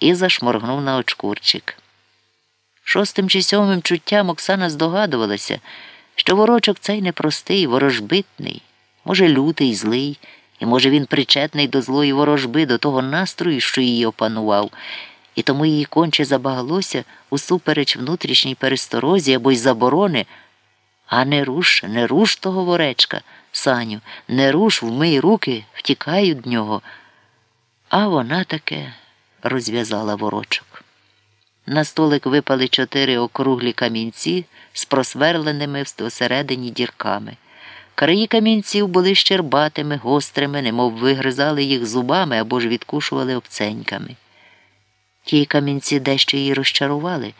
і зашморгнув на очкурчик. Шостим чи сьомим чуттям Оксана здогадувалася, що ворочок цей непростий, ворожбитний, може, лютий, злий, і, може, він причетний до злої ворожби, до того настрою, що її опанував, і тому їй конче забагалося усупереч внутрішній пересторозі або й заборони. А не руш, не руш того воречка, Саню, не руш, вмий руки, втікай від нього. А вона таке розв'язала ворочок. На столик випали чотири округлі камінці з просверленими всередині дірками. Краї камінців були щербатими, гострими, немов вигризали їх зубами або ж відкушували обценьками. Ті камінці дещо її розчарували.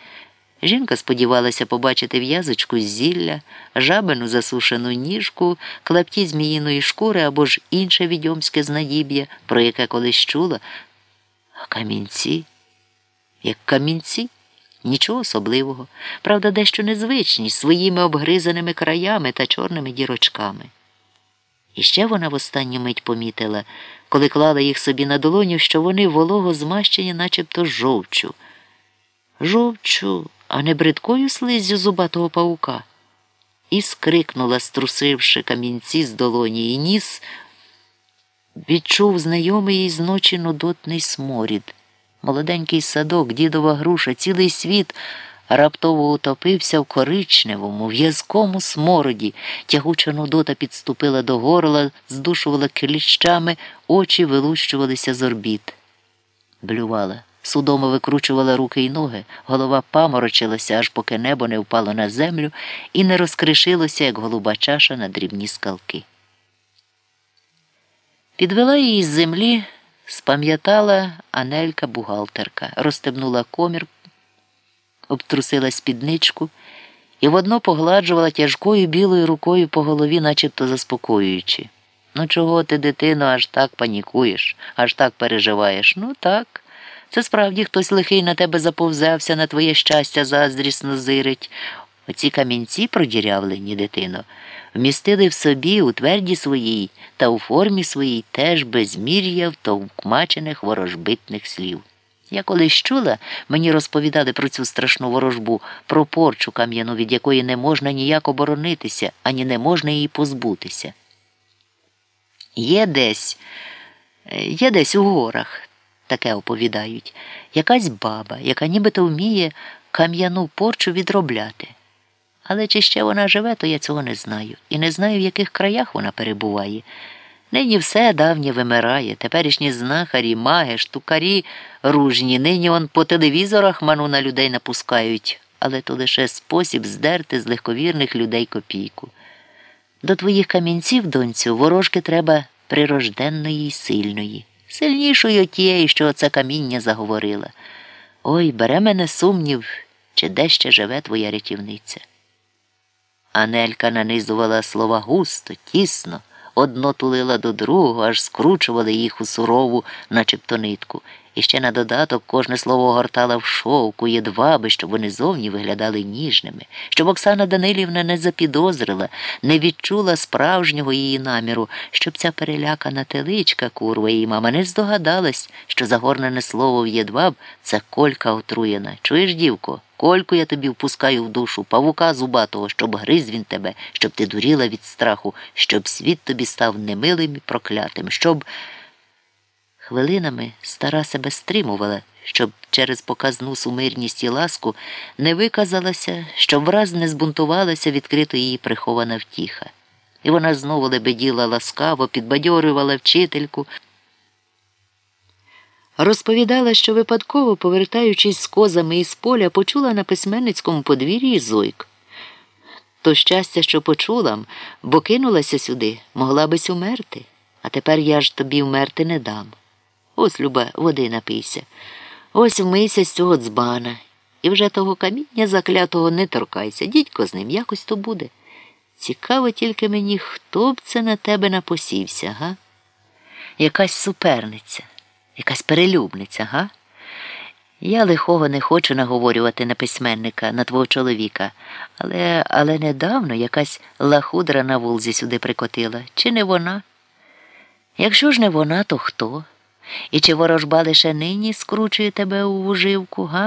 Жінка сподівалася побачити в'язочку з зілля, жабину засушену ніжку, клапті зміїної шкури або ж інше відьомське знадіб'я, про яке колись чула. А камінці, як камінці, нічого особливого, правда, дещо незвичні, своїми обгризаними краями та чорними дірочками. І ще вона в останню мить помітила, коли клала їх собі на долоню, що вони волого змащені, начебто жовчу. Жовчу, а не бридкою слиззю зубатого паука. І скрикнула, струсивши камінці з долоні, і ніс відчув знайомий їй з ночі нудотний сморід. Молоденький садок, дідова груша, цілий світ раптово утопився в коричневому, в'язкому смороді. Тягуча нудота підступила до горла, здушувала кліщами, очі вилущувалися з орбіт. Блювала. Судомо викручувала руки й ноги, голова паморочилася, аж поки небо не впало на землю і не розкришилося, як голуба чаша на дрібні скалки. Підвела її з землі, спам'ятала Анелька бухгалтерка, розстебнула комір, обтрусила спідничку і водно погладжувала тяжкою білою рукою по голові, начебто заспокоюючи. Ну, чого ти, дитино, аж так панікуєш, аж так переживаєш? Ну так. Це справді хтось лихий на тебе заповзався, на твоє щастя заздрісно зирить. Оці камінці продірявлені, дитино, вмістили в собі у тверді своїй та у формі своїй теж безмір'я втовкмачених ворожбитних слів. Я колись чула, мені розповідали про цю страшну ворожбу, про порчу кам'яну, від якої не можна ніяк оборонитися, ані не можна її позбутися. Є десь, є десь у горах таке оповідають, якась баба, яка нібито вміє кам'яну порчу відробляти. Але чи ще вона живе, то я цього не знаю, і не знаю, в яких краях вона перебуває. Нині все давнє вимирає, теперішні знахарі, маги, штукарі ружні, нині он по телевізорах ману на людей напускають, але то лише спосіб здерти з легковірних людей копійку. До твоїх камінців, донцю, ворожки треба прирожденної й сильної сильнішою тієї, що оце каміння заговорила. Ой, бере мене сумнів, чи де ще живе твоя рятівниця. Анелька нанизувала слова густо, тісно, одно тулила до другого, аж скручували їх у сурову, начебто нитку. І ще на додаток кожне слово гортала в шовку, єдваби, щоб вони зовні виглядали ніжними, щоб Оксана Данилівна не запідозрила, не відчула справжнього її наміру, щоб ця перелякана теличка, курва її мама, не здогадалась, що загорнене слово в єдваб це колька отруєна. Чуєш, дівко? Кольку я тобі впускаю в душу, павука зубатого, щоб гриз він тебе, щоб ти дуріла від страху, щоб світ тобі став немилим і проклятим, щоб. Хвилинами стара себе стримувала, щоб через показну сумирність і ласку не виказалася, щоб враз не збунтувалася відкрито її прихована втіха. І вона знову лебеділа ласкаво, підбадьорювала вчительку. Розповідала, що випадково, повертаючись з козами із поля, почула на письменницькому подвір'ї зойк. То щастя, що почула, бо кинулася сюди, могла бись умерти, а тепер я ж тобі вмерти не дам. Ось, Люба, води напийся. Ось вмийся з цього дзбана. І вже того каміння заклятого не торкайся. Дідько з ним якось то буде. Цікаво тільки мені, хто б це на тебе напосівся, га? Якась суперниця, якась перелюбниця, га? Я лихого не хочу наговорювати на письменника, на твого чоловіка, але але недавно якась лахудра на вулзі сюди прикотила. Чи не вона? Якщо ж не вона, то хто? І чи ворожба лише нині скручує тебе у вуживку, га?